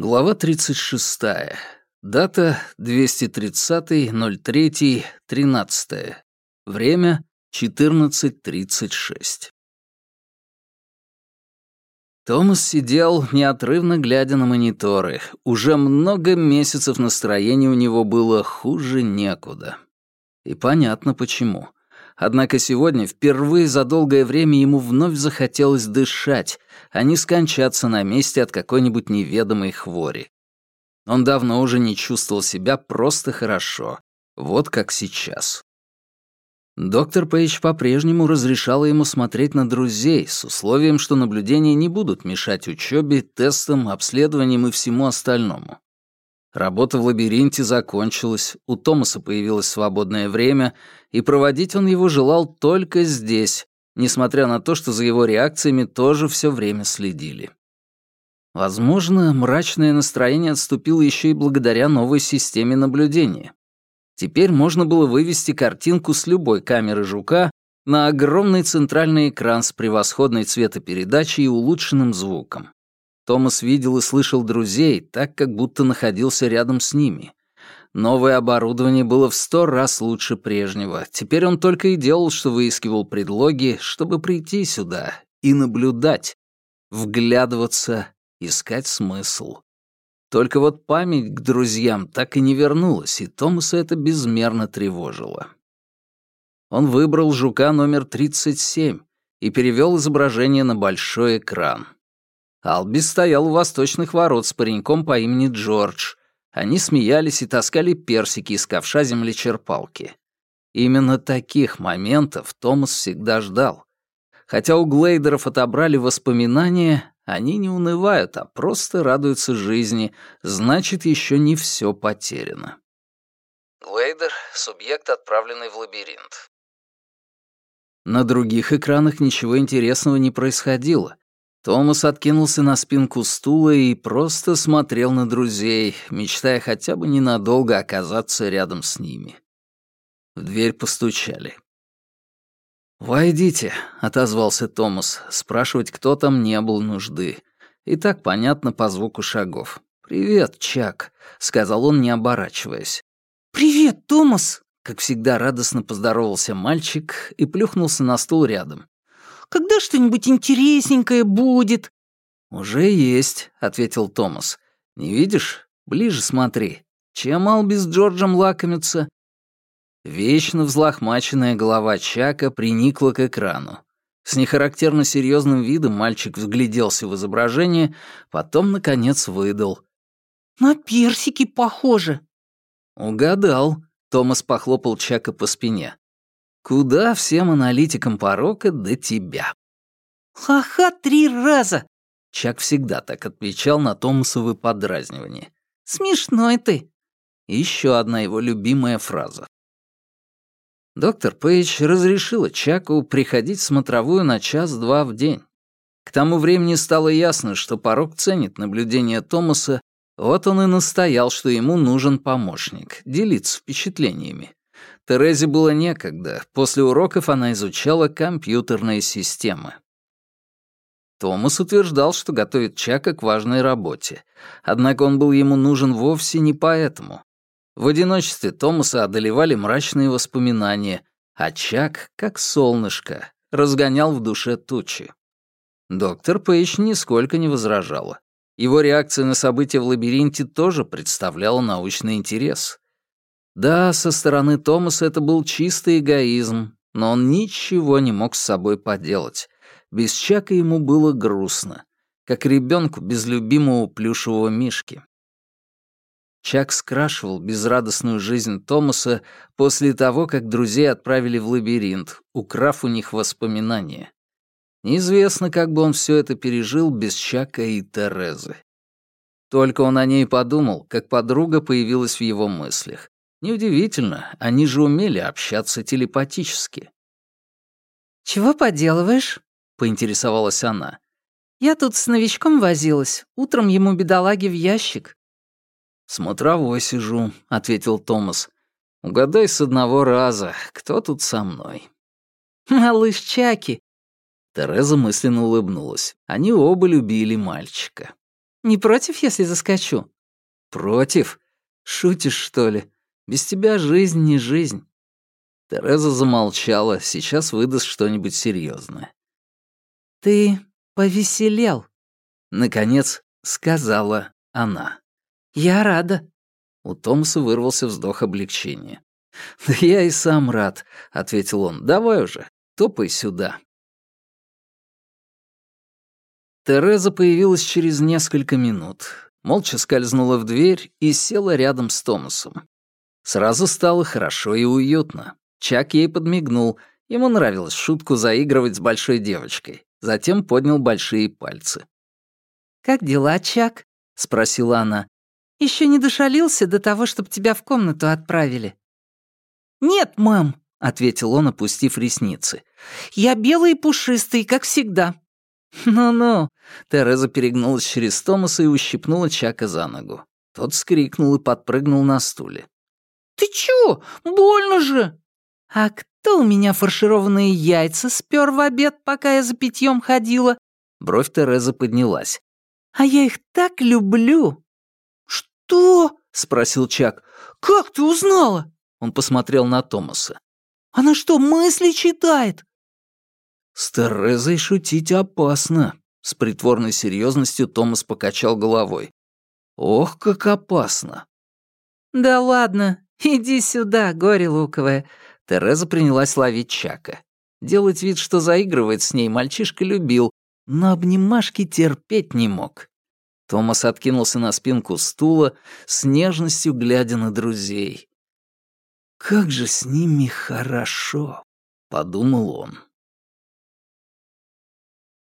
Глава 36. Дата 230.03.13. Время 14.36. Томас сидел, неотрывно глядя на мониторы. Уже много месяцев настроение у него было хуже некуда. И понятно почему. Однако сегодня впервые за долгое время ему вновь захотелось дышать, а не скончаться на месте от какой-нибудь неведомой хвори. Он давно уже не чувствовал себя просто хорошо, вот как сейчас. Доктор Пейдж по-прежнему разрешала ему смотреть на друзей с условием, что наблюдения не будут мешать учебе, тестам, обследованиям и всему остальному. Работа в лабиринте закончилась, у Томаса появилось свободное время, и проводить он его желал только здесь, несмотря на то, что за его реакциями тоже все время следили. Возможно, мрачное настроение отступило еще и благодаря новой системе наблюдения. Теперь можно было вывести картинку с любой камеры жука на огромный центральный экран с превосходной цветопередачей и улучшенным звуком. Томас видел и слышал друзей, так как будто находился рядом с ними. Новое оборудование было в сто раз лучше прежнего. Теперь он только и делал, что выискивал предлоги, чтобы прийти сюда и наблюдать, вглядываться, искать смысл. Только вот память к друзьям так и не вернулась, и Томаса это безмерно тревожило. Он выбрал жука номер 37 и перевел изображение на большой экран. Алби стоял у восточных ворот с пареньком по имени Джордж. Они смеялись и таскали персики из ковша землечерпалки. Именно таких моментов Томас всегда ждал. Хотя у Глейдеров отобрали воспоминания, они не унывают, а просто радуются жизни, значит, еще не все потеряно. Глейдер — субъект, отправленный в лабиринт. На других экранах ничего интересного не происходило, Томас откинулся на спинку стула и просто смотрел на друзей, мечтая хотя бы ненадолго оказаться рядом с ними. В дверь постучали. «Войдите», — отозвался Томас. Спрашивать, кто там, не было нужды. И так понятно по звуку шагов. «Привет, Чак», — сказал он, не оборачиваясь. «Привет, Томас», — как всегда радостно поздоровался мальчик и плюхнулся на стул рядом. Когда что-нибудь интересненькое будет?» «Уже есть», — ответил Томас. «Не видишь? Ближе смотри. Чем Алби с Джорджем лакомятся?» Вечно взлохмаченная голова Чака приникла к экрану. С нехарактерно серьезным видом мальчик взгляделся в изображение, потом, наконец, выдал. «На персики похоже». «Угадал», — Томас похлопал Чака по спине. Куда всем аналитикам порока до тебя? Ха-ха, три раза! Чак всегда так отвечал на Томасовы подразнивания. Смешной ты. Еще одна его любимая фраза. Доктор Пейдж разрешила Чаку приходить в смотровую на час-два в день. К тому времени стало ясно, что порог ценит наблюдение Томаса, вот он и настоял, что ему нужен помощник, делиться впечатлениями. Терезе было некогда, после уроков она изучала компьютерные системы. Томас утверждал, что готовит Чака к важной работе, однако он был ему нужен вовсе не поэтому. В одиночестве Томаса одолевали мрачные воспоминания, а Чак, как солнышко, разгонял в душе тучи. Доктор Пейдж нисколько не возражала. Его реакция на события в лабиринте тоже представляла научный интерес. Да, со стороны Томаса это был чистый эгоизм, но он ничего не мог с собой поделать. Без Чака ему было грустно, как ребенку без любимого плюшевого мишки. Чак скрашивал безрадостную жизнь Томаса после того, как друзей отправили в лабиринт, украв у них воспоминания. Неизвестно, как бы он все это пережил без Чака и Терезы. Только он о ней подумал, как подруга появилась в его мыслях. Неудивительно, они же умели общаться телепатически. «Чего поделываешь?» — поинтересовалась она. «Я тут с новичком возилась. Утром ему бедолаги в ящик». «Смотровой сижу», — ответил Томас. «Угадай с одного раза, кто тут со мной?» «Малыш Чаки». Тереза мысленно улыбнулась. Они оба любили мальчика. Не против, если заскочу?» «Против? Шутишь, что ли? Без тебя жизнь не жизнь». Тереза замолчала, сейчас выдаст что-нибудь серьезное. «Ты повеселел», — наконец сказала она. «Я рада». У Томаса вырвался вздох облегчения. «Да я и сам рад», — ответил он. «Давай уже, топай сюда». Тереза появилась через несколько минут, молча скользнула в дверь и села рядом с Томасом. Сразу стало хорошо и уютно. Чак ей подмигнул, ему нравилось шутку заигрывать с большой девочкой. Затем поднял большие пальцы. «Как дела, Чак?» — спросила она. Еще не дошалился до того, чтобы тебя в комнату отправили?» «Нет, мам», — ответил он, опустив ресницы. «Я белый и пушистый, как всегда». «Ну-ну», — Тереза перегнулась через Томаса и ущипнула Чака за ногу. Тот скрикнул и подпрыгнул на стуле. «Ты чё? Больно же!» «А кто у меня фаршированные яйца спер в обед, пока я за питьем ходила?» Бровь Терезы поднялась. «А я их так люблю!» «Что?» — спросил Чак. «Как ты узнала?» Он посмотрел на Томаса. «Она что, мысли читает?» «С Терезой шутить опасно», — с притворной серьезностью Томас покачал головой. «Ох, как опасно!» «Да ладно, иди сюда, горе луковое!» Тереза принялась ловить Чака. Делать вид, что заигрывает с ней, мальчишка любил, но обнимашки терпеть не мог. Томас откинулся на спинку стула, с нежностью глядя на друзей. «Как же с ними хорошо!» — подумал он.